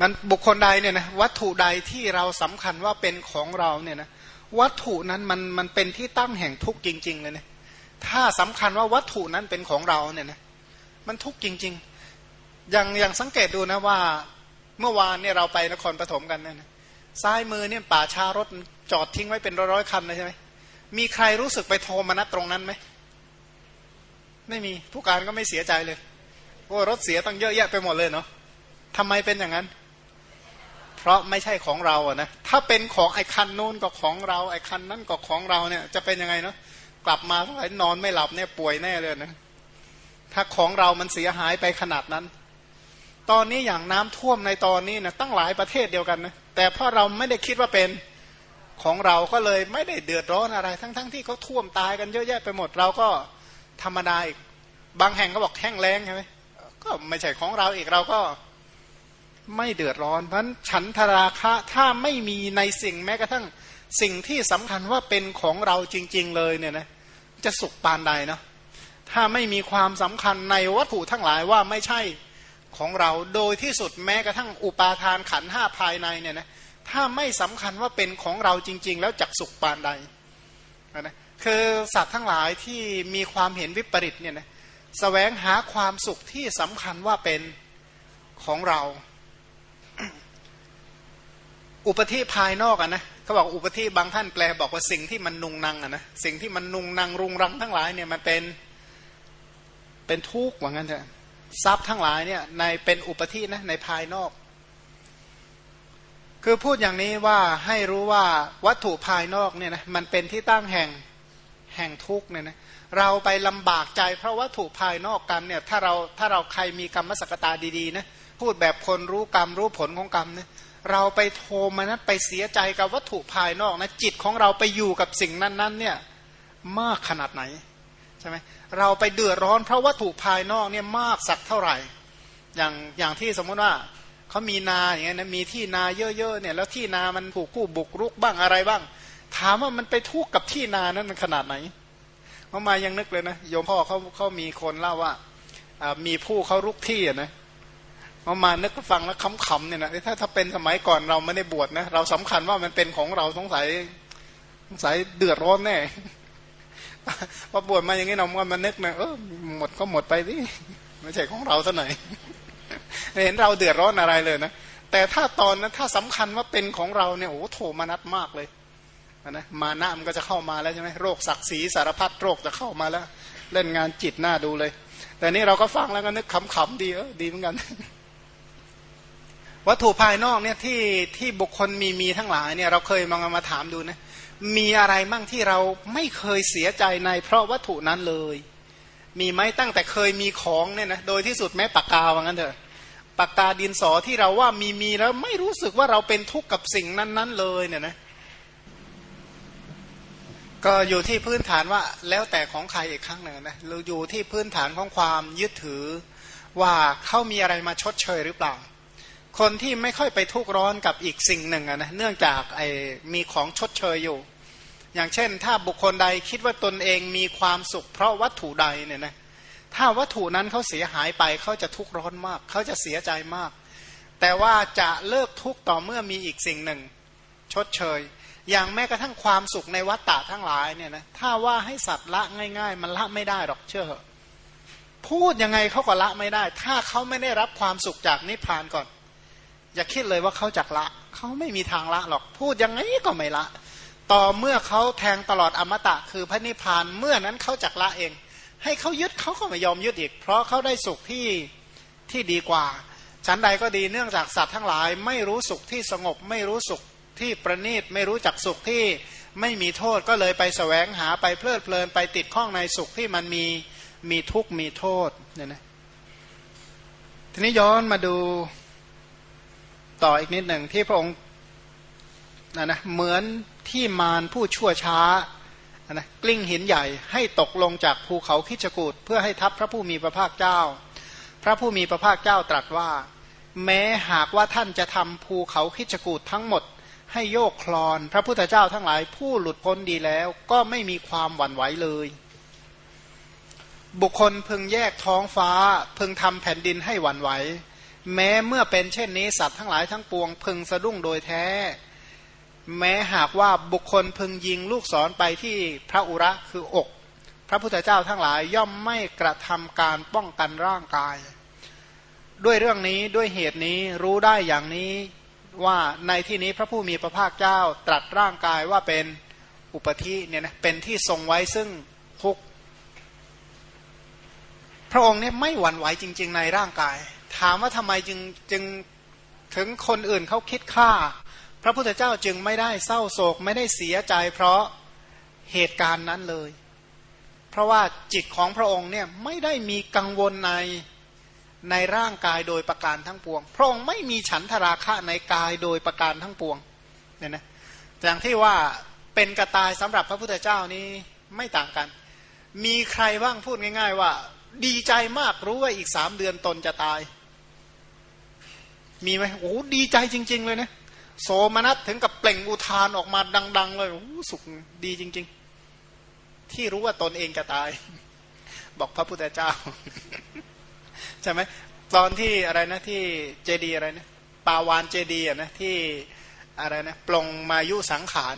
มันบุคคลใดเนี่ยนะวัตถุใดที่เราสำคัญว่าเป็นของเราเนี่ยนะวัตถุนั้นมันมันเป็นที่ตั้งแห่งทุกข์จริง ๆ เลยเนี่ยถ้าสำคัญว่าวัตถุนั้นเป็นของเราเนี่ยนะมันทุกข์จริง ๆ อย่างอย่างสังเกตดูนะว่าเมื่อวานเนี่ยเราไปนครปฐมกันเนี่ยนะซ้ายมือเนี่ยป่าชารถจอดทิ้งไว้เป็นร้อยๆคันเลยใช่ไหมมีใครรู้สึกไปโทรมานัดตรงนั้นไหมไม่มีผู้การก็ไม่เสียใจเลยโอ้รถเสียตั้งเยอะแยะไปหมดเลยเนาะทำไมเป็นอย่างนั้น เพราะไม่ใช่ของเราอะนะถ้าเป็นของไอ้คันนู้นก็ของเราไอ้คันนั้นก็ของเราเนี่ยจะเป็นยังไงเนาะกลับมาไอ้นอนไม่หลับเนี่ยป่วยแน่เลยนะถ้าของเรามันเสียหายไปขนาดนั้น ตอนนี้อย่างน้ำท่วมในตอนนี้นะตั้งหลายประเทศเดียวกันนะแต่เพราะเราไม่ได้คิดว่าเป็นของเราก็เลยไม่ได้เดือดร้อนอะไร ทั้งๆทที่เขาท่วมตายกันเยอะแยะไปหมดเราก็ธรรมดาอีกบางแห่งก็บอกแห้งแล้งใช่ไหมก็ไม่ใช่ของเราอีกเราก็ ไม่เดือดร้อน เพราะฉันทราคะถ้าไม่มีในสิ่งแม้กระทั่งสิ่งที่สำคัญว่าเป็นของเราจริง ๆ เลยเนี่ยนะจะสุขปานใดเนาะถ้าไม่มีความสำคัญในวัตถุทั้งหลายว่าไม่ใช่ของเราโดยที่สุดแม้กระทั่งอุปาทานขันห้าภายในเนี่ยนะถ้าไม่สำคัญว่าเป็นของเราจริง ๆ แล้วจักสุขปานใดนะคือสัตว์ทั้งหลายที่มีความเห็นวิปริตเนี่ยนะสแสวงหาความสุขที่สำคัญว่าเป็นของเรา อุปธิภายนอกอะนะเขาบอกอุปธิบางท่านแปลบอกว่าสิ่งที่มันนุงนังอะนะสิ่งที่มันนุงนังรุงรังทั้งหลายเนี่ยมันเป็นเป็นทุกข์ว่างั้นเถอะทรัพย์ทั้งหลายเนี่ยในเป็นอุปธินะในภายนอก คือพูดอย่างนี้ว่าให้รู้ว่าวัตถุภายนอกเนี่ยนะมันเป็นที่ตั้งแห่งแห่งทุกข์เนี่ยนะเราไปลำบากใจเพราะวัตถุภายนอกกันเนี่ยถ้าเราถ้าเราใครมีกรรมสกตาดีๆนะพูดแบบคนรู้กรรมรู้ผลของกรรมเนี่ย เราไปโทมนัสไปเสียใจกับวัตถุภายนอกนะจิตของเราไปอยู่กับสิ่งนั้นๆเนี่ยมากขนาดไหนใช่ไหมเราไปเดือดร้อนเพราะวัตถุภายนอกเนี่ยมากสักเท่าไหร่ อย่างอย่างที่สมมติว่าเขามีนาอย่างเงี้ยนะมีที่นาเยอะๆเนี่ยแล้วที่นามันผูกคู่บุกรุกบ้างอะไรบ้าง ถามว่ามันไปทุกข์กับที่นานั้นมันขนาดไหนเขามายังนึกเลยนะโยมพ่อเขาเขามีคนเล่าว่ามีผู้เขารุกที่นะเขามานึกฟังแล้วขำๆเนี่ยนะถ้าถ้าเป็นสมัยก่อนเราไม่ได้บวชนะ เราสำคัญว่ามันเป็นของเราสงสัยสงสัยเดือดร้อนแน่พอบวชมาอย่างนี้เราก็มานึกนะเออหมดก็หมดไปสิไม่ใช่ของเราซะหน่อยเห็นเราเดือดร้อนอะไรเลยนะแต่ถ้าตอนนั้นถ้าสำคัญว่าเป็นของเราเนี่ยโอ้โถมานัดมากเลยนะมานะมันก็จะเข้ามาแล้วใช่ไหมโรคศักดิ์ศรีสารพัดโรคจะเข้ามาแล้ว เล่นงานจิตหน้าดูเลย แต่นี่เราก็ฟังแล้วก็นึกขำๆดีเออดีเหมือนกัน วัตถุภายนอกเนี่ยที่ที่บุคคลมีมีทั้งหลายเนี่ยเราเคยมองมาถามดูนะมีอะไรมั่งที่เราไม่เคยเสียใจในเพราะวัตถุนั้นเลย มีไหมตั้งแต่เคยมีของเนี่ยนะโดยที่สุดแม้ปากกาว่างั้นเถอะปากกาดินสอที่เราว่ามีมีแล้วไม่รู้สึกว่าเราเป็นทุกข์กับสิ่งนั้นๆเลยเนี่ยนะก็อยู่ที่พื้นฐานว่าแล้วแต่ของใครอีกครั้งหนึ่งนะเราอยู่ที่พื้นฐานของความยึดถือว่าเขามีอะไรมาชดเชยหรือเปล่า คนที่ไม่ค่อยไปทุกข์ร้อนกับอีกสิ่งหนึ่งนะเนื่องจากไอ้มีของชดเชยอยู่ อย่างเช่น ถ้าบุคคลใดคิดว่าตนเองมีความสุข เพราะวัตถุใดเนี่ยนะถ้าวัตถุนั้นเขาเสียหายไปเขาจะทุกข์ร้อนมาก เขาจะเสียใจมาก แต่ว่าจะเลิกทุกข์ต่อเมื่อมีอีกสิ่งหนึ่ง ชดเชย อย่างแม้กระทั่งความสุขในวัฏฏะทั้งหลายเนี่ยนะถ้าว่าให้สัตว์ละง่าย ๆ มันละไม่ได้หรอกเชื่อเหอะพูดยังไงเขาก็ละไม่ได้ ถ้าเขาไม่ได้รับความสุขจากนิพพานก่อน อย่าคิดเลยว่าเขาจักละ เขาไม่มีทางละหรอกพูดยังไงก็ไม่ละ ต่อเมื่อเขาแทงตลอดอมตะ คือพระนิพพานเมื่อนั้นเขาจักละเอง ให้เขายึดเขาก็ไม่ยอมยึดอีก เพราะเขาได้สุขที่ที่ดีกว่าชั้นใดก็ดีเนื่องจากสัตว์ทั้งหลาย ไม่รู้สุขที่สงบ ไม่รู้สุขที่ประณีตไม่รู้จักสุขที่ไม่มีโทษก็เลยไปสแสวงหาไปเพลิดเพลินไปติดข้องในสุขที่มันมีมีทุกข์มีโทษเนี่ยนะทีนี้ย้อนมาดู ต่ออีกนิดหนึ่งที่พระองค์นะนะเหมือนที่มารผู้ชั่วช้านะกลิ้งหินใหญ่ให้ตกลงจากภูเขาคิจกูดเพื่อให้ทับพระผู้มีพระภาคเจ้า พระผู้มีพระภาคเจ้าตรัสว่า แม้หากว่าท่านจะทำภูเขาคิจกูดทั้งหมด ให้โยกคลอน พระพุทธเจ้าทั้งหลายผู้หลุดพ้นดีแล้ว ก็ไม่มีความหวั่นไหวเลย บุคคลพึงแยกท้องฟ้าพึงทำแผ่นดินให้หวั่นไหว แม้เมื่อเป็นเช่นนี้สัตว์ทั้งหลายทั้งปวง พึงสะดุ้งโดยแท้ แม้หากว่าบุคคลพึงยิงลูกศรไปที่พระอุระคืออก พระพุทธเจ้าทั้งหลายย่อมไม่กระทำการป้องกันร่างกาย ด้วยเรื่องนี้ด้วยเหตุนี้รู้ได้อย่างนี้ว่าในที่นี้พระผู้มีพระภาคเจ้าตรัสร่างกายว่าเป็นอุปธิเนี่ยนะเป็นที่ทรงไว้ซึ่งทุกพระองค์เนี่ยไม่หวั่นไหวจริง ๆ ในร่างกาย ถามว่าทำไมจึงจึงถึงคนอื่นเขาคิดฆ่า พระพุทธเจ้าจึงไม่ได้เศร้าโศกไม่ได้เสียใจ เพราะเหตุการณ์นั้นเลย เพราะว่าจิตของพระองค์เนี่ยไม่ได้มีกังวลในในร่างกายโดยประการทั้งปวง พระองค์ไม่มีฉันทราคะในกายโดยประการทั้งปวงเนี่ยนะอย่างที่ว่าเป็นกระตายสำหรับพระพุทธเจ้านี้ไม่ต่างกัน มีใครบ้างพูดง่าย ๆ ว่า ดีใจมากรู้ว่าอีกสามเดือนตนจะตาย มีไหมโอ้ดีใจจริง ๆ เลยนะโสมนัสถึงกับเปล่งอุทานออกมาดัง ๆ เลยโอ้สุขดีจริง ๆ ที่รู้ว่าตนเองจะตาย บอกพระพุทธเจ้าใช่ไหมตอนที่อะไรนะที่เจดีอะไรนะปาวานเจดีอะนะที่อะไรนะปลงมายุสังขาร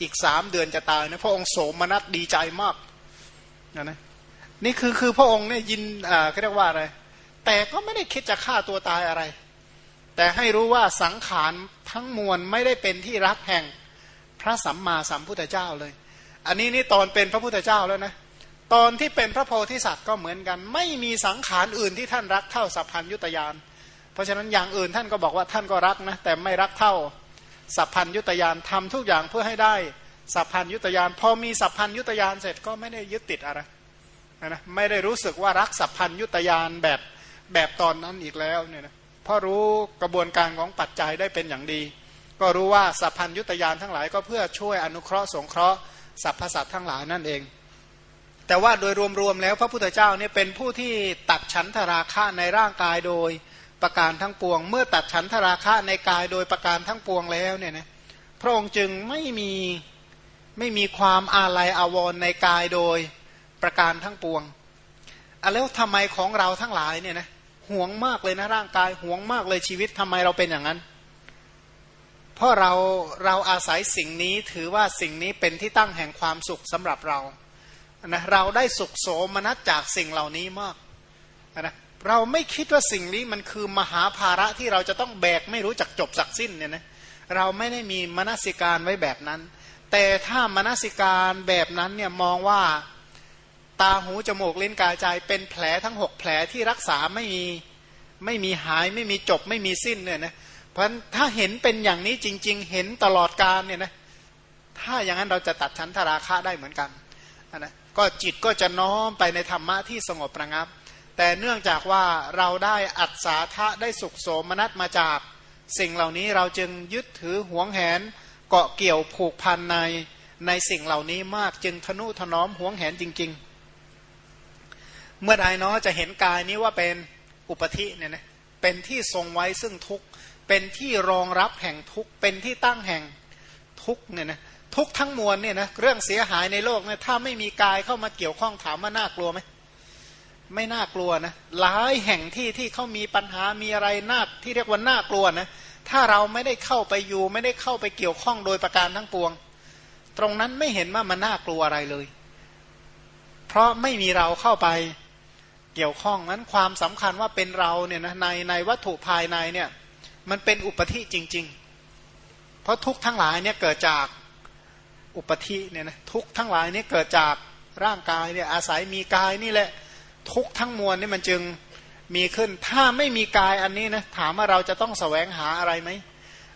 อีกสามเดือนจะตายนะพระองค์โสมนัสดีใจมากนะนะนี่คือคือพระองค์เนี่ยยินอ่าเรียกว่าอะไรแต่ก็ไม่ได้คิดจะฆ่าตัวตายอะไร แต่ให้รู้ว่าสังขารทั้งมวลไม่ได้เป็นที่รักแห่งพระสัมมาสัมพุทธเจ้าเลย อันนี้นี่ตอนเป็นพระพุทธเจ้าแล้วนะตอนที่เป็นพระโพธิสัตว์ก็เหมือนกัน ไม่มีสังขารอื่นที่ท่านรักเท่าสัพพัญยุตยาน เพราะฉะนั้นอย่างอื่นท่านก็บอกว่าท่านก็รักนะแต่ไม่รักเท่าสัพพัญยุตยานทำทุกอย่างเพื่อให้ได้สัพพัญยุตยานพอมีสัพพัญยุตยานเสร็จก็ไม่ได้ยึดติดอะไรนะไม่ได้รู้สึกว่ารักสัพพัญยุตยานแบบแบบตอนนั้นอีกแล้วเนี่ยนะ เพราะรู้กระบวนการของปัจจัยได้เป็นอย่างดี ก็รู้ว่าสัพพัญยุตยานทั้งหลายก็เพื่อช่วยอนุเคราะห์สงเคราะห์สรรพสัตว์ทั้งหลายนั่นเอง แต่ว่าโดยรวมๆแล้วพระพุทธเจ้าเนี่ยเป็นผู้ที่ตัดฉันทราคะในร่างกายโดยประการทั้งปวง เมื่อตัดฉันทราคะในกายโดยประการทั้งปวงแล้วเนี่ยนะพระองค์จึงไม่มีไม่มีความอาลัยอาวรณ์ในกายโดยประการทั้งปวงอะแล้วทำไมของเราทั้งหลายเนี่ยนะ ห่วงมากเลยนะร่างกายห่วงมากเลยชีวิตทำไมเราเป็นอย่างนั้น เพราะเราเราอาศัยสิ่งนี้ถือว่าสิ่งนี้เป็นที่ตั้งแห่งความสุขสำหรับเรานะเราได้สุขโสมนัสจากสิ่งเหล่านี้มากนะเราไม่คิดว่าสิ่งนี้มันคือมหาภาระที่เราจะต้องแบกไม่รู้จักจบสักสิ้นเนี่ยนะเราไม่ได้มีมนสิการไว้แบบนั้น แต่ถ้ามนสิการแบบนั้นเนี่ยมองว่า ตาหูจมูกลิ้นกายใจเป็นแผลทั้งหกแผลที่รักษาไม่มีไม่มีหายไม่มีจบไม่มีสิ้นเนี่ยนะเพราะถ้าเห็นเป็นอย่างนี้จริง ๆ เห็นตลอดการเนี่ยนะถ้าอย่างนั้นเราจะตัดชั้นทราคะได้เหมือนกันนะก็จิตก็จะน้อมไปในธรรมะที่สงบระงับ แต่เนื่องจากว่าเราได้อัศาทะได้สุขโสมนัสมาจากสิ่งเหล่านี้เราจึงยึดถือหวงแหนเกาะเกี่ยวผูกพันในในสิ่งเหล่านี้มากจึงทนุถนอมหวงแหนจริง ๆ เมื่อใดเนาะจะเห็นกายนี้ว่าเป็นอุปธิเนี่ยนะเป็นที่ทรงไว้ซึ่งทุกเป็นที่รองรับแห่งทุกเป็นที่ตั้งแห่งทุกเนี่ยนะทุกทั้งมวลเนี่ยนะเรื่องเสียหายในโลกเนี่ยถ้าไม่มีกายเข้ามาเกี่ยวข้องถามว่าน่ากลัวไหมไม่น่ากลัวนะหลายแห่งที่ที่เขามีปัญหามีอะไรน่าที่เรียกว่าน่ากลัวนะถ้าเราไม่ได้เข้าไปอยู่ ไม่ได้เข้าไปเกี่ยวข้องโดยประการทั้งปวง ตรงนั้นไม่เห็นว่ามันน่ากลัวอะไรเลย เพราะไม่มีเราเข้าไป เกี่ยวข้องนั้นความสำคัญว่าเป็นเราเนี่ยนะในในวัตถุภายในเนี่ยมันเป็นอุปธิจริง ๆ เพราะทุกทั้งหลายเนี่ยเกิดจากอุปธิเนี่ยนะทุกทั้งหลายนี่เกิดจากร่างกายเนี่ยอาศัยมีกายนี่แหละทุกทั้งมวลนี่มันจึงมีขึ้น ถ้าไม่มีกายอันนี้นะถามว่าเราจะต้องแสวงหาอะไรไหม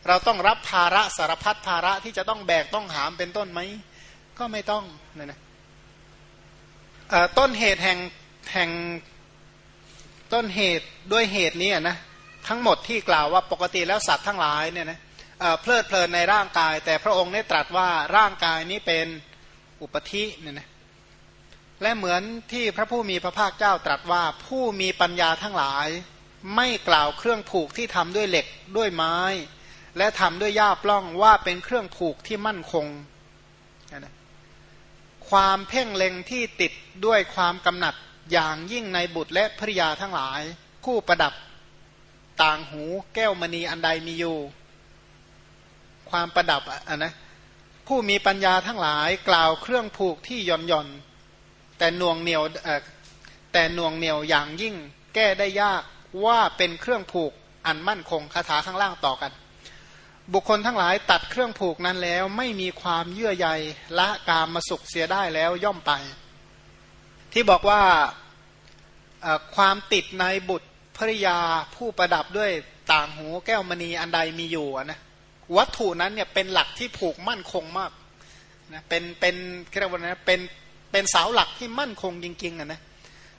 เราต้องรับภาระสารพัดภาระที่จะต้องแบกต้องหามเป็นต้นไหมก็ไม่ต้องเนี่ยนะต้นเหตุแห่ง แห่งต้นเหตุด้วยเหตุนี้นะทั้งหมดที่กล่าวว่าปกติแล้วสัตว์ทั้งหลายเนี่ยนะเพลิดเพลินในร่างกาย แต่พระองค์ได้ตรัสว่าร่างกายนี้เป็นอุปธิเนี่ยนะและเหมือนที่พระผู้มีพระภาคเจ้าตรัสว่าผู้มีปัญญาทั้งหลาย ไม่กล่าวเครื่องผูกที่ทำด้วยเหล็กด้วยไม้ และทำด้วยหญ้าปล้องว่าเป็นเครื่องผูกที่มั่นคงนะความเพ่งเล็งที่ติดด้วยความกำหนัด อย่างยิ่งในบุตรและภริยาทั้งหลาย คู่ประดับต่างหูแก้วมณีอันใดมีอยู่ ความประดับอะนะผู้มีปัญญาทั้งหลายกล่าวเครื่องผูกที่ย่อนย่อนแต่หน่วงเหนียวแต่หน่วงเหนียวอย่างยิ่งแก้ได้ยากว่าเป็นเครื่องผูกอันมั่นคงคาถาข้างล่างต่อกัน บุคคลทั้งหลายตัดเครื่องผูกนั้นแล้วไม่มีความเยื่อใยละกามมาสุขเสียได้แล้วย่อมไป ที่บอกว่าความติดในบุตรภริยาผู้ประดับด้วยต่างหูแก้วมณีอันใดมีอยู่นะวัตถุนั้นเนี่ยเป็นหลักที่ผูกมั่นคงมากนะเป็นเป็นเรียกว่านะเป็นเป็นเสาหลักที่มั่นคงจริงๆอะนะ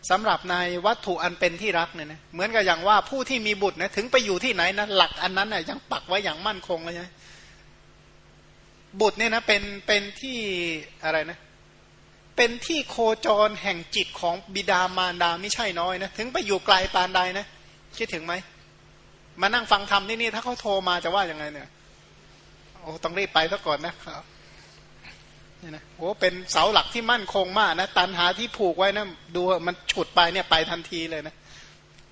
สำหรับในวัตถุอันเป็นที่รักเนี่ยนะเหมือนกับอย่างว่าผู้ที่มีบุตรนะถึงไปอยู่ที่ไหนนะหลักอันนั้นนะ่ะยังปักไว้อย่างมั่นคงเลยใช่บุตรเนี่ยนะเป็นเป็นที่อะไรนะเเป็นที่โคจรแห่งจิตของบิดามารดาไม่ใช่น้อยนะถึงไปอยู่ไกลปานใดนะคิดถึงไหมมานั่งฟังธรรมที่นี่ถ้าเขาโทรมาจะว่าอย่างไงเนี่ยโอ้ต้องรีบไปซะก่อนนะครับนี่นะโอ้เป็นเสาหลักที่มั่นคงมากนะตันหาที่ผูกไว้นะดูมันฉุดไปเนี่ยไปทันทีเลยนะ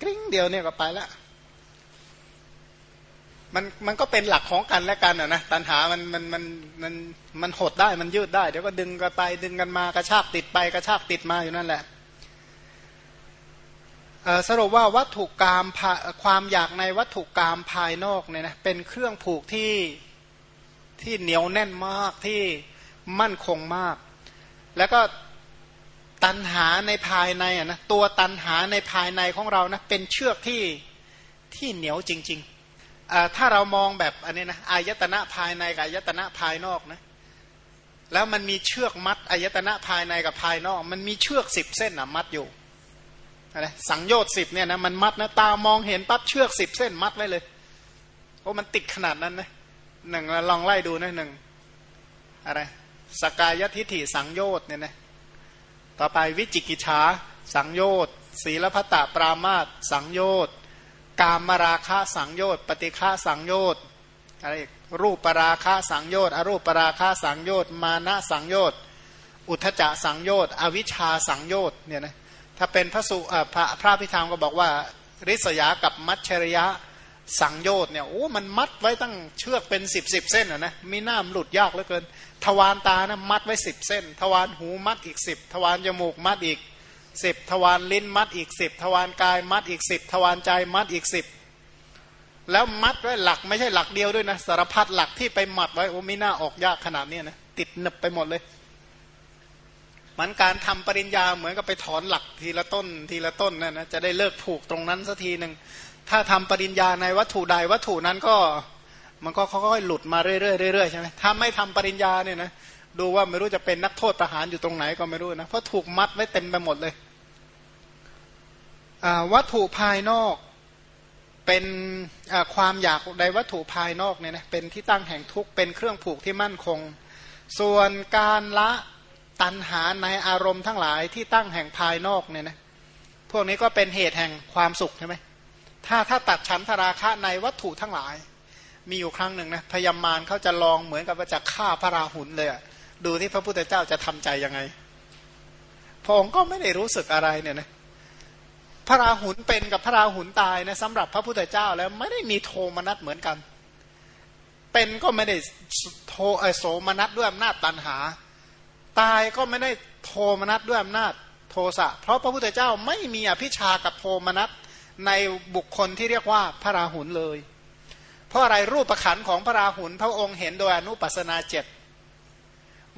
กริ้งเดียวเนี่ยก็ไปละ มันมันก็เป็นหลักของกันและกันอะนะตันหามันมันมันมันมันหดได้มันยืดได้ เดี๋ยวก็ดึงกันไปดึงกันมากระชากติดไปกระชากติดมาอยู่นั่นแหละสรุปว่าวัตถุกรรมความอยากในวัตถุกรรมภายนอกเนี่ยนะเป็นเครื่องผูกที่ที่เหนียวแน่นมากที่มั่นคงมาก แล้วก็ตันหาในภายในอะนะตัวตันหาในภายในของเรานะเป็นเชือกที่ที่เหนียวจริง ถ้าเรามองแบบอันนี้นะอายตนะภายในกับอายตนะภายนอกนะแล้วมันมีเชือกมัดอายตนะภายในกับภายนอก มันมีเชือกสิบเส้นอะมัดอยู่อะไรสังโยชน์สิบเนี่ยนะมันมัดนะตามองเห็นปั๊บเชือกสิบเส้นมัดไว้เลยโอ้มันติดขนาดนั้นนะหนึ่งลองไล่ดูนะหนึ่งอะไรสกายทิฐิสังโยชน์เนี่ยนะต่อไปวิจิกิจฉาสังโยชน์ศีลพัตตปรามาตสังโยชน์ กามราคะสังโยชน์ ปฏิฆาสังโยชน์อะไรรูปปราคะสังโยชน์ อรูปปราคะสังโยชน์ มานะสังโยชน์ อุทจจะสังโยชน์ อวิชชาสังโยชน์เนี่ยนะถ้าเป็นพระสุพระพระพิธามก็บอกว่า ริษยากับมัชชริยะสังโยชน์เนี่ยโอ้มันมัดไว้ตั้งเชือกเป็นสิบสิบเส้นอะนะมีหน้ามหลุดยากเหลือเกิน ทวารตานะมัดไว้สิบเส้น ทวารหูมัดอีกสิบทวารจมูกมัดอีก สิบทวารลิ้นมัดอีกสิบทวารกายมัดอีกสิบทวารใจมัดอีกสิบแล้วมัดไว้หลักไม่ใช่หลักเดียวด้วยนะสารพัดหลักที่ไปมัดไว้โอ้ไมีหน้าออกยากขนาดนี้นะติดหนึบไปหมดเลยมันการทำปริญญาเหมือนกับไปถอนหลักทีละต้นทีละต้นนะนะจะได้เลิกผูกตรงนั้นสักทีหนึ่งถ้าทำปริญญาในวัตถุใดวัตถุนั้นก็มันก็ค่อยๆหลุดมาเรื่อยๆเรื่อยๆใช่ไหมถ้าไม่ทำปริญญาเนี่ยนะ ดูว่าไม่รู้จะเป็นนักโทษประหารอยู่ตรงไหนก็ไม่รู้นะเพราะถูกมัดไว้เต็มไปหมดเลยวัตถุภายนอกเป็นความอยากในวัตถุภายนอกเนี่ยนะเป็นที่ตั้งแห่งทุกข์เป็นเครื่องผูกที่มั่นคง ส่วนการละตัณหาในอารมณ์ทั้งหลายที่ตั้งแห่งภายนอกเนี่ยนะพวกนี้ก็เป็นเหตุแห่งความสุขใช่ไหมถ้าถ้าตัดฉันทราคะในวัตถุทั้งหลาย มีอยู่ครั้งหนึ่งนะพยามารเขาจะลองเหมือนกับว่าจะฆ่าพระราหุลเลยอะ ดูที่พระพุทธเจ้าจะทำใจยังไง พระองค์ก็ไม่ได้รู้สึกอะไรเนี่ยนะพระราหุลเป็นกับพระราหุลตายนะสำหรับพระพุทธเจ้าแล้วไม่ได้มีโทมนัสเหมือนกัน เป็นก็ไม่ได้โทโสมนัสด้วยอำนาจตันหา ตายก็ไม่ได้โทมนัสด้วยอำนาจโทสะเพราะพระพุทธเจ้าไม่มีอภิชากับโทมนัสในบุคคลที่เรียกว่าพระราหุลเลย เพราะอะไรรูปประขันของพระราหุลพระองค์เห็นโดยอนุปัสนาเจ็ด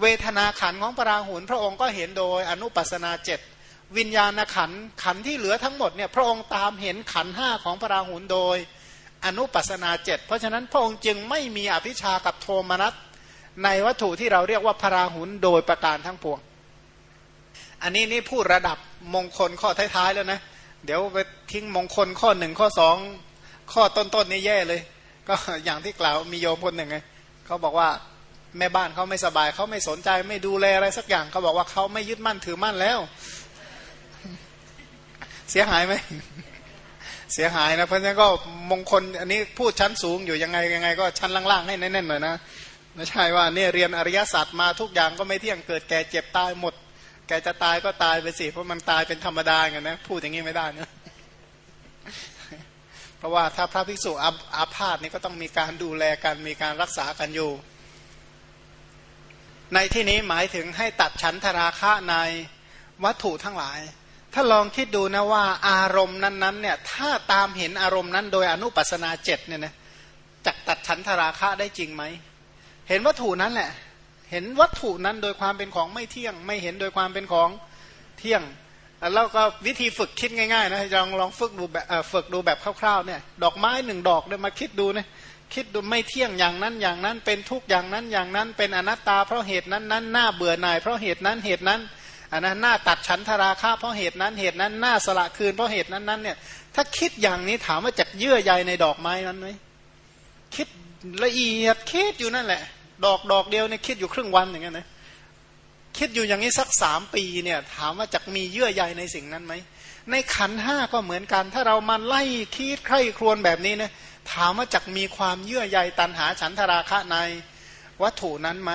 เวทนาขันของพระราหุลพระองค์ก็เห็นโดยอนุปัสนาเจ็ดวิญญาณขันขันที่เหลือทั้งหมดเนี่ยพระองค์ตามเห็นขันห้าของพระราหุลโดยอนุปัสนาเจ็ดเพราะฉะนั้นพระองค์จึงไม่มีอภิชากับโทมนัสในวัตถุที่เราเรียกว่าพระราหุลโดยประการทั้งปวง อันนี้นี่พูดระดับมงคลข้อท้ายๆแล้วนะ เดี๋ยวไปทิ้งมงคลข้อหนึ่งข้อสองข้อต้นๆนี่แย่เลย ก็อย่างที่กล่าวมีโยมคนหนึ่งไงเขาบอกว่า แม่บ้านเขาไม่สบายเขาไม่สนใจไม่ดูแลอะไรสักอย่างเขาบอกว่าเขาไม่ยึดมั่นถือมั่นแล้ว เสียหายไหมเสียหายนะเพราะฉะนั้นก็มงคลอันนี้พูดชั้นสูงอยู่ยังไงยังไง ก็ชั้นล่างๆให้แน่นๆหน่อยนะไม่ใช่ว่าเนี่ยเรียนอริยศาสตร์มาทุกอย่างก็ไม่เที่ยงเกิดแก่เจ็บตายหมด แกจะตายก็ตายไปสิเพราะมันตายเป็นธรรมดาไงนะพูดอย่างนี้ไม่ได้นะเพราะว่าถ้าพระภิกษุอาพาธนี่ก็ต้องมีการดูแลกันมีการรักษากันอยู่ ในที่นี้หมายถึงให้ตัดฉันทราคะในวัตถุทั้งหลาย ถ้าลองคิดดูนะว่าอารมณ์นั้นๆเนี่ยถ้าตามเห็นอารมณ์นั้นโดยอนุปัสนาเจ็ดเนี่ยนะจะตัดฉันทราคะได้จริงไหม เห็นวัตถุนั้นแหละ เห็นวัตถุนั้นโดยความเป็นของไม่เที่ยง ไม่เห็นโดยความเป็นของเที่ยง แล้วก็วิธีฝึกคิดง่ายๆนะลองลองฝึกดูแบบฝึกดูแบบคร่าวๆเนี่ย ดอกไม้หนึ่งดอกเนี่ยมาคิดดูนะ คิดดูไม่เที่ยงอย่างนั้นอย่างนั้น เป็นทุกอย่างนั้นอย่างนั้น เป็นอนัตตาเพราะเหตุนั้นนั้นหน้าเบื่อหน่ายเพราะเหตุนั้นเหตุนั้นอันนั้นหน้าตัดฉันทราคะเพราะเหตุนั้นเหตุนั้นหน้าสละคืนเพราะเหตุนั้นนั้นเนี่ยถ้าคิดอย่างนี้ถามว่าจะเยื่อใยในดอกไม้นั้นไหมคิดละเอียดคิดอยู่นั่นแหละ ดอกดอกเดียวเนี่ยคิดอยู่ครึ่งวันอย่างเงี้ยนะคิดอยู่อย่างนี้สักสามปีเนี่ยถามว่าจะมีเยื่อใยในสิ่งนั้นไหมในขันห้าก็เหมือนกัน ถ้าเรามาไล่คิดใคร่ครวญแบบนี้นะ ถามว่าจะมีความเยื่อใยตันหาฉันทราคะในวัตถุนั้นไหม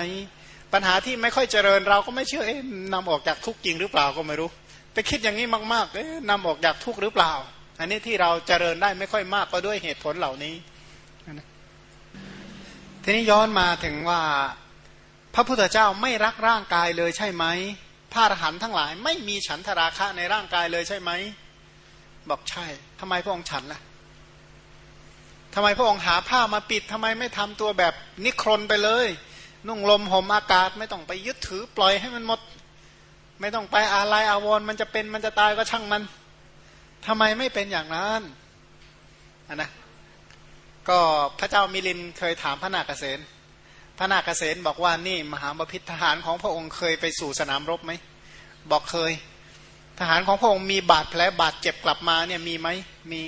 ปัญหาที่ไม่ค่อยเจริญเราก็ไม่เชื่อเอ๊ะนำออกจากทุกข์จริงหรือเปล่าก็ไม่รู้ ไปคิดอย่างนี้มากๆเอ๊ะนำออกจากทุกข์หรือเปล่า อันนี้ที่เราเจริญได้ไม่ค่อยมากก็ด้วยเหตุผลเหล่านี้ทีนี้ย้อนมาถึงว่าพระพุทธเจ้าไม่รักร่างกายเลยใช่ไหมพระอรหันต์ทั้งหลาย ไม่มีฉันทราคะในร่างกายเลยใช่ไหมบอกใช่ทำไมพระองค์ฉันล่ะ ทำไมพระองค์หาผ้ามาปิดทำไมไม่ทำตัวแบบนิครนไปเลย นุ่งลมห่มอากาศไม่ต้องไปยึดถือปล่อยให้มันหมด ไม่ต้องไปอาลัยอาวรณ์มันจะเป็นมันจะตายก็ช่างมันทำไมไม่เป็นอย่างนั้นนนะก็พระเจ้ามิลินเคยถามพระนาคเษนพระนาคเษนบอกว่านี่มหาบพิษทหารของพระองค์เคยไปสู่สนามรบไหมบอกเคย ทหารของพระองค์มีบาดแผลบาดเจ็บกลับมาเนี่ยมีไหมมี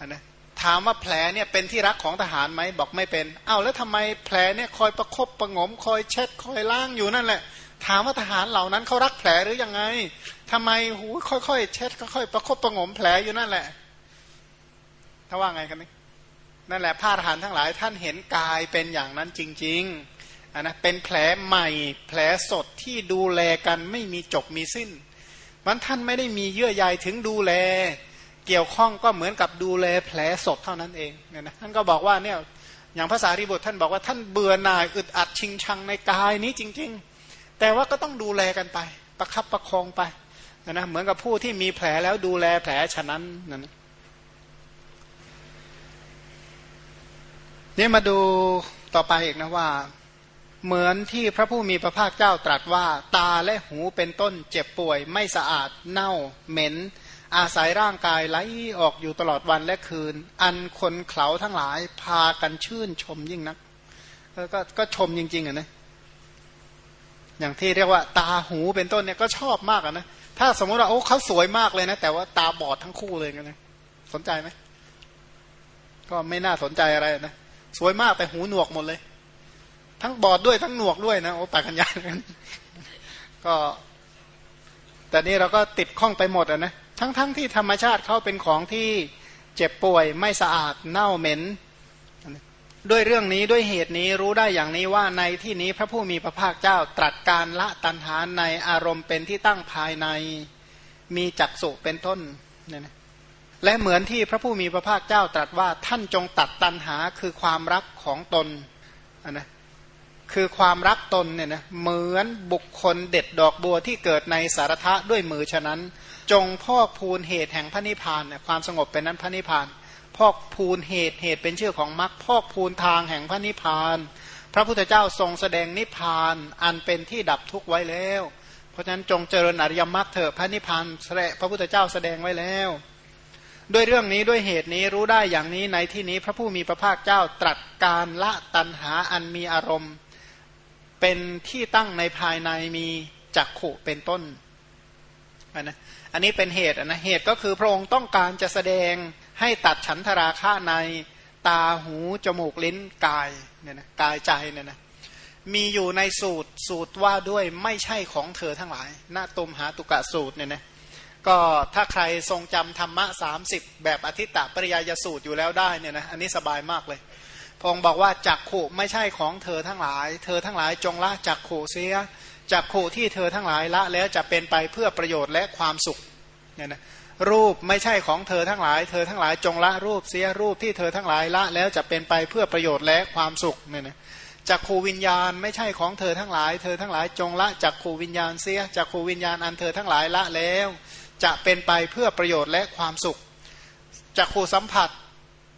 อันนะ ถามว่าแผลเนี่ยเป็นที่รักของทหารไหมบอกไม่เป็น เอ้าแล้วทำไมแผลเนี่ยคอยประครบประงม คอยเช็ดคอยล้างอยู่นั่นแหละ ถามว่าทหารเหล่านั้นเขารักแผลหรือยังไงทำไมหูค่อยๆเช็ดค่อยๆประครบประงมแผลอยู่นั่นแหละถ้าว่าไงกันนี่นั่นแหละพระอรหันต์ทั้งหลายท่านเห็นกายเป็นอย่างนั้นจริงๆนนะเป็นแผลใหม่แผลสดที่ดูแลกันไม่มีจบมีสิ้นมันท่านไม่ได้มีเยื่อใยถึงดูแล เกี่ยวข้องก็เหมือนกับดูแลแผลสดเท่านั้นเองเนี่ยนะท่านก็บอกว่าเนี่ยอย่างภาษาริบุตรท่านบอกว่าท่านเบื่อหน่ายอึดอัดชิงชังในกายนี้จริง ๆ แต่ว่าก็ต้องดูแลกันไป ประคับประคองไปนะเหมือนกับผู้ที่มีแผลแล้วดูแลแผลฉะนั้นนั่นนี่มาดูต่อไปอีกนะว่า เหมือนที่พระผู้มีพระภาคเจ้าตรัสว่า ตาและหูเป็นต้นเจ็บป่วย ไม่สะอาด เน่า เหม็น อาศัยร่างกายไหลออกอยู่ตลอดวันและคืน อันคนเขาทั้งหลายพากันชื่นชมยิ่งนักก็ก็ชมจริงๆอะนะอย่างที่เรียกว่า ตาหูเป็นต้นเนี่ยก็ชอบมากอะนะถ้าสมมติว่าโอ้เขาสวยมากเลยนะ แต่ว่าตาบอดทั้งคู่เลยกันนะสนใจไหมก็ไม่น่าสนใจอะไรนะสวยมากแต่หูหนวกหมดเลย ทั้งบอดด้วยทั้งหนวกด้วยนะโอ้ปากกันยานกันก็แต่นี่เราก็ติดข้องไปหมดอะนะ ทั้งๆทที่ธรรมชาติเขาเป็นของที่เจ็บป่วยไม่สะอาดเน่าเหม็น ด้วยเรื่องนี้ด้วยเหตุนี้รู้ได้อย่างนี้ว่าในที่นี้พระผู้มีพระภาคเจ้าตรัสการละตันหาในอารมณ์เป็นที่ตั้งภายในมีจักสุเป็นต้นเนี่ยนะและเหมือนที่พระผู้มีพระภาคเจ้าตรัสว่าท่านจงตัดตันหาคือความรักของตนนนะคือความรักตนเนี่ยนะเหมือนบุคคลเด็ดดอกบัวที่เกิดในสารทะด้วยมือฉะนั้น จงพอกพูนเหตุแห่งพระนิพพานเนี่ยความสงบเป็นนั้นพระนิพพาน พอกพูนเหตุเหตุเป็นชื่อของมรรคพอกพูนทางแห่งพระนิพพาน พระพุทธเจ้าทรงแสดงนิพพานอันเป็นที่ดับทุกข์ไว้แล้ว เพราะฉะนั้นจงเจริญอริยมรรคเถอะพระนิพพานพระพุทธเจ้าแสดงไว้แล้ว ด้วยเรื่องนี้ด้วยเหตุนี้รู้ได้อย่างนี้ในที่นี้พระผู้มีพระภาคเจ้าตรัสการละตันหาอันมีอารมณ์ เป็นที่ตั้งในภายในมีจักขุเป็นต้น นะอันนี้เป็นเหตุนะเหตุก็คือพระองค์ต้องการจะแสดงให้ตัดฉันทราคะในตาหูจมูกลิ้นกายเนี่ยนะกายใจเนี่ยนะมีอยู่ในสูตรสูตรว่าด้วยไม่ใช่ของเธอทั้งหลายหน้าตุมหาตุกะสูตรเนี่ยนะก็ถ้าใครทรงจำธรรมะ 30 แบบอธิตตปริยายสูตรอยู่แล้วได้เนี่ยนะอันนี้สบายมากเลยพงบอกว่าจักขู่ไม่ใช่ของเธอทั้งหลาย เธอทั้งหลายจงละจักขู่เสีย จักขู่ที่เธอทั้งหลายละแล้วจะเป็นไปเพื่อประโยชน์และความสุขเนี่ยนะรูปไม่ใช่ของเธอทั้งหลาย เธอทั้งหลายจงละรูปเสียรูปที่เธอทั้งหลายละแล้วจะเป็นไปเพื่อประโยชน์และความสุขเนี่ยนะจักขูวิญญาณไม่ใช่ของเธอทั้งหลาย เธอทั้งหลายจงละจักขูวิญญาณเสียจักขูวิญญาณอันเธอทั้งหลายละแล้ว จะเป็นไปเพื่อประโยชน์และความสุขจักขูสัมผัส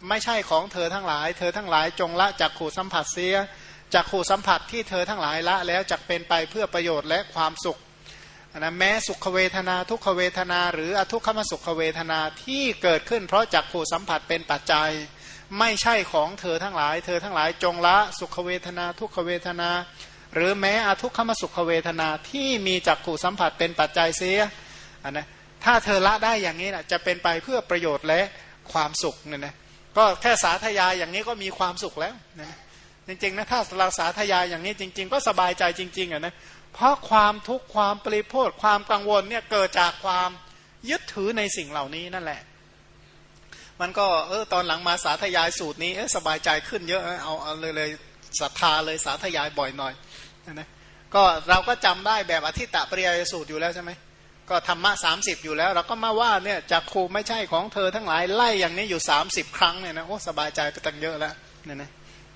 ไม่ใช่ของเธอทั้งหลาย เธอทั้งหลายจงละจักขูสัมผัสเสีย จักขูสัมผัสที่เธอทั้งหลายละแล้วจะเป็นไปเพื่อประโยชน์และความสุขนะแม้สุขเวทนาทุกขเวทนา หรืออทุกขมสุขเวทนาที่เกิดขึ้น เพราะจักขูสัมผัสเป็นปัจจัย ไม่ใช่ของเธอทั้งหลาย เธอทั้งหลายจงละสุขเวทนา ทุกขเวทนา หรือแม้อทุกขมสุขเวทนาที่มีจักขูสัมผัสเป็นปัจจัยเสียนนะถ้าเธอละได้อย่างนี้นะจะเป็นไปเพื่อประโยชน์และความสุขเนี่ยนะก็แค่สาธยายอย่างนี้ก็มีความสุขแล้วนะ จริงๆนะถ้าเราสาธยายอย่างนี้จริง ๆ ก็สบายใจจริงๆอะนะเพราะความทุกข์ความปริโภทความกังวลเนี่ยเกิดจากความยึดถือในสิ่งเหล่านี้นั่นแหละ มันก็เออตอนหลังมาสาธยายสูตรนี้เออสบายใจขึ้นเยอะเอาเอาเลยเลยศรัทธาเลยสาธยายบ่อยหน่อยนะก็เราก็จำได้แบบอธิตะปริยสูตรอยู่แล้วใช่ไหมก็ธรรมะสามสิบอยู่แล้ว เราก็มาว่าเนี่ยจากครูไม่ใช่ของเธอทั้งหลายไล่อย่างนี้อยู่สามสิบครั้งเนี่ยนะโอ้สบายใจไปตั้งเยอะแล้วเนี่ยนะ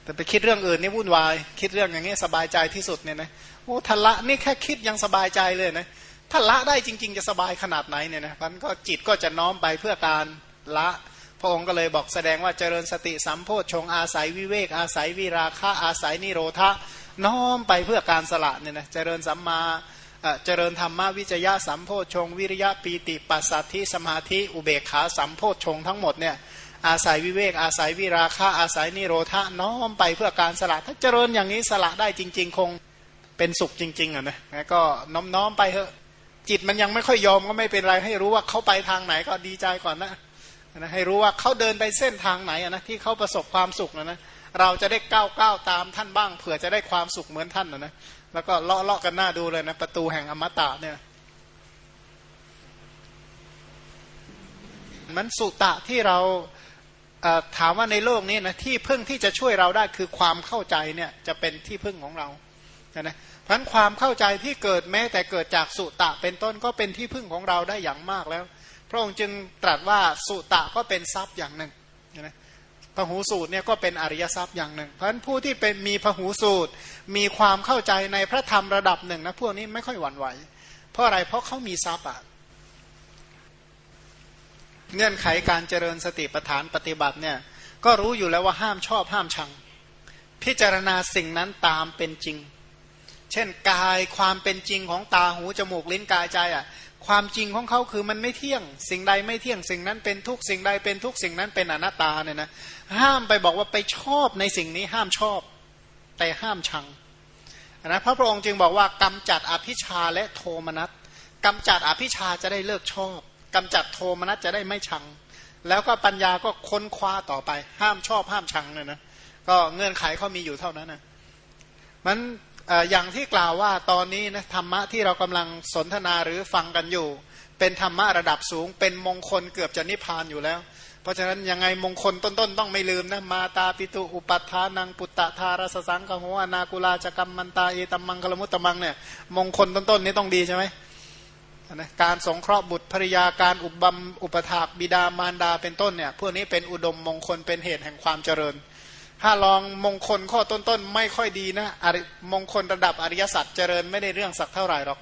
แต่ไปคิดเรื่องอื่นนี่วุ่นวาย คิดเรื่องอย่างนี้สบายใจที่สุดเนี่ยนะโอ้ทละนี่แค่คิดยังสบายใจเลยนะถ้าละได้จริง ๆ จะสบายขนาดไหนเนี่ยนะมันก็จิตก็จะน้อมไปเพื่อการละพระองค์ก็เลยบอกแสดงว่าเจริญสติสัมโพชงอาศัยวิเวกอาศัยวิราคะอาศัยนิโรธะน้อมไปเพื่อการสละเนี่ยนะเจริญสัมมาเจริญธรรมวิจยะสัมโพชงวิริยะปีติปัสสัทธิสมาธิอุเบกขาสัมโพชงทั้งหมดเนี่ย อาศัยวิเวก อาศัยวิราคะอาศัยนิโรธะน้อมไปเพื่อการสละ ถ้าเจริญอย่างนี้สละได้จริง ๆ คงเป็นสุขจริงๆอะนะก็น้อมน้อมไปเถอะ จิตมันยังไม่ค่อยยอมก็ไม่เป็นไร ให้รู้ว่าเขาไปทางไหนก็ดีใจก่อนนะนะให้รู้ว่าเขาเดินไปเส้นทางไหนอะนะที่เขาประสบความสุขนะนะเราจะได้ก้าวก้าวตามท่านบ้างเผื่อจะได้ความสุขเหมือนท่านนะนะแล้วก็เลาะเลาะกันหน้าดูเลยนะประตูแห่งอมตะเนี่ยมันสุตะที่เรา ถามว่าในโลกนี้นะที่พึ่งที่จะช่วยเราได้คือความเข้าใจเนี่ยจะเป็นที่พึ่งของเรานะพันความเข้าใจที่เกิดแม้แต่เกิดจากสุตะเป็นต้นก็เป็นที่พึ่งของเราได้อย่างมากแล้ว พระองค์จึงตรัสว่าสุตะก็เป็นทรัพย์อย่างหนึ่งนะพหูสูตรเนี่ยก็เป็นอริยทรัพย์อย่างหนึ่ง เพราะฉะนั้นผู้ที่เป็นมีพหูสูตร มีความเข้าใจในพระธรรมระดับหนึ่งนะพวกนี้ไม่ค่อยหวั่นไหว เพราะอะไรเพราะเขามีทรัพย์อะ เงื่อนไขการเจริญสติปัฏฐานปฏิบัติเนี่ยก็รู้อยู่แล้วว่าห้ามชอบห้ามชัง พิจารณาสิ่งนั้นตามเป็นจริง เช่นกายความเป็นจริงของตาหูจมูกลิ้นกายใจอะความจริงของเขาคือมันไม่เที่ยง สิ่งใดไม่เที่ยงสิ่งนั้นเป็นทุกสิ่งใดเป็นทุกสิ่งนั้นเป็นอนัตตาเนี่ยนะห้ามไปบอกว่าไปชอบในสิ่งนี้ห้ามชอบ แต่ห้ามชังนะพระพระองค์จึงบอกว่ากำจัดอภิชาและโทมนัสกำจัดอภิชาจะได้เลิกชอบ กำจัดโทมนัสจะได้ไม่ชัง แล้วก็ปัญญาก็ค้นคว้าต่อไป ห้ามชอบห้ามชังเนี่ยนะก็เงื่อนไขเขามีอยู่เท่านั้นนะมันอย่างที่กล่าวว่าตอนนี้นะธรรมะที่เรากำลังสนทนาหรือฟังกันอยู่ เป็นธรรมะระดับสูง เป็นมงคลเกือบจะนิพพานอยู่แล้ว เพราะฉะนั้นยังไงมงคลต้นๆต้องไม่ลืมนะมาตาปิตุอุปัฏฐานังปุตตะทารสสังกโหอนากุลาจกรรมมันตาเอตัมมังคลมุตตะมังเนี่ยมงคลต้นๆนี้ต้องดีใช่ไหม นะการสงเคราะห์บุตรภริยาการอุบำอุปถากบิดามารดาเป็นต้นเนี่ยพวกนี้เป็นอุดมมงคลเป็นเหตุแห่งความเจริญ ถ้าลองมงคลข้อต้นๆไม่ค่อยดีนะมงคลระดับอริยสัจเจริญไม่ได้เรื่องสักเท่าไหร่หรอก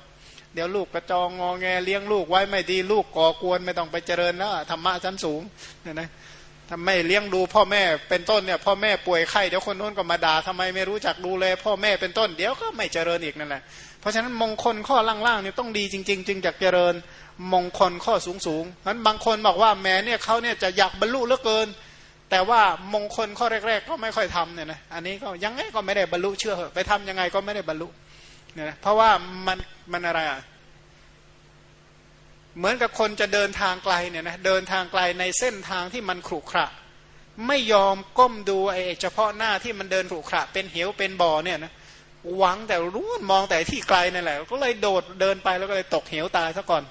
เดี๋ยวลูกกระจองงอแงเลี้ยงลูกไว้ไม่ดีลูกก่อกวนไม่ต้องไปเจริญแล้วธรรมะชั้นสูงเนี่ยนะ ทำไม่เลี้ยงดูพ่อแม่เป็นต้นเนี่ยพ่อแม่ป่วยไข้เดี๋ยวคนโน้นก็มาด่าทำไมไม่รู้จักดูแลพ่อแม่เป็นต้นเดี๋ยวก็ไม่เจริญอีกนั่นแหละเพราะฉะนั้นมงคลข้อล่างๆเนี่ยต้องดีจริง ๆ จึงจะเจริญมงคลข้อสูงสูงนั้นบางคนบอกว่าแม้เนี่ยเขาเนี่ยจะอยากบรรลุเหลือเกิน แต่ว่ามงคลข้อแรก ๆ ก็ไม่ค่อยทำเนี่ยนะอันนี้ก็ยังไงก็ไม่ได้บรรลุเชื่อไปทำยังไงก็ไม่ได้บรรลุเนี่ยนะเพราะว่ามันมันอะไรอะ เหมือนกับคนจะเดินทางไกลเนี่ยนะเดินทางไกลในเส้นทางที่มันขรุขระ ไม่ยอมก้มดูไอ้เฉพาะหน้าที่มันเดินขรุขระ เป็นเหวเป็นบ่อเนี่ยนะหวังแต่รู้มองแต่ที่ไกลนั่นแหละ ก็เลยโดดเดินไปแล้วก็เลยตกเหวตายซะก่อน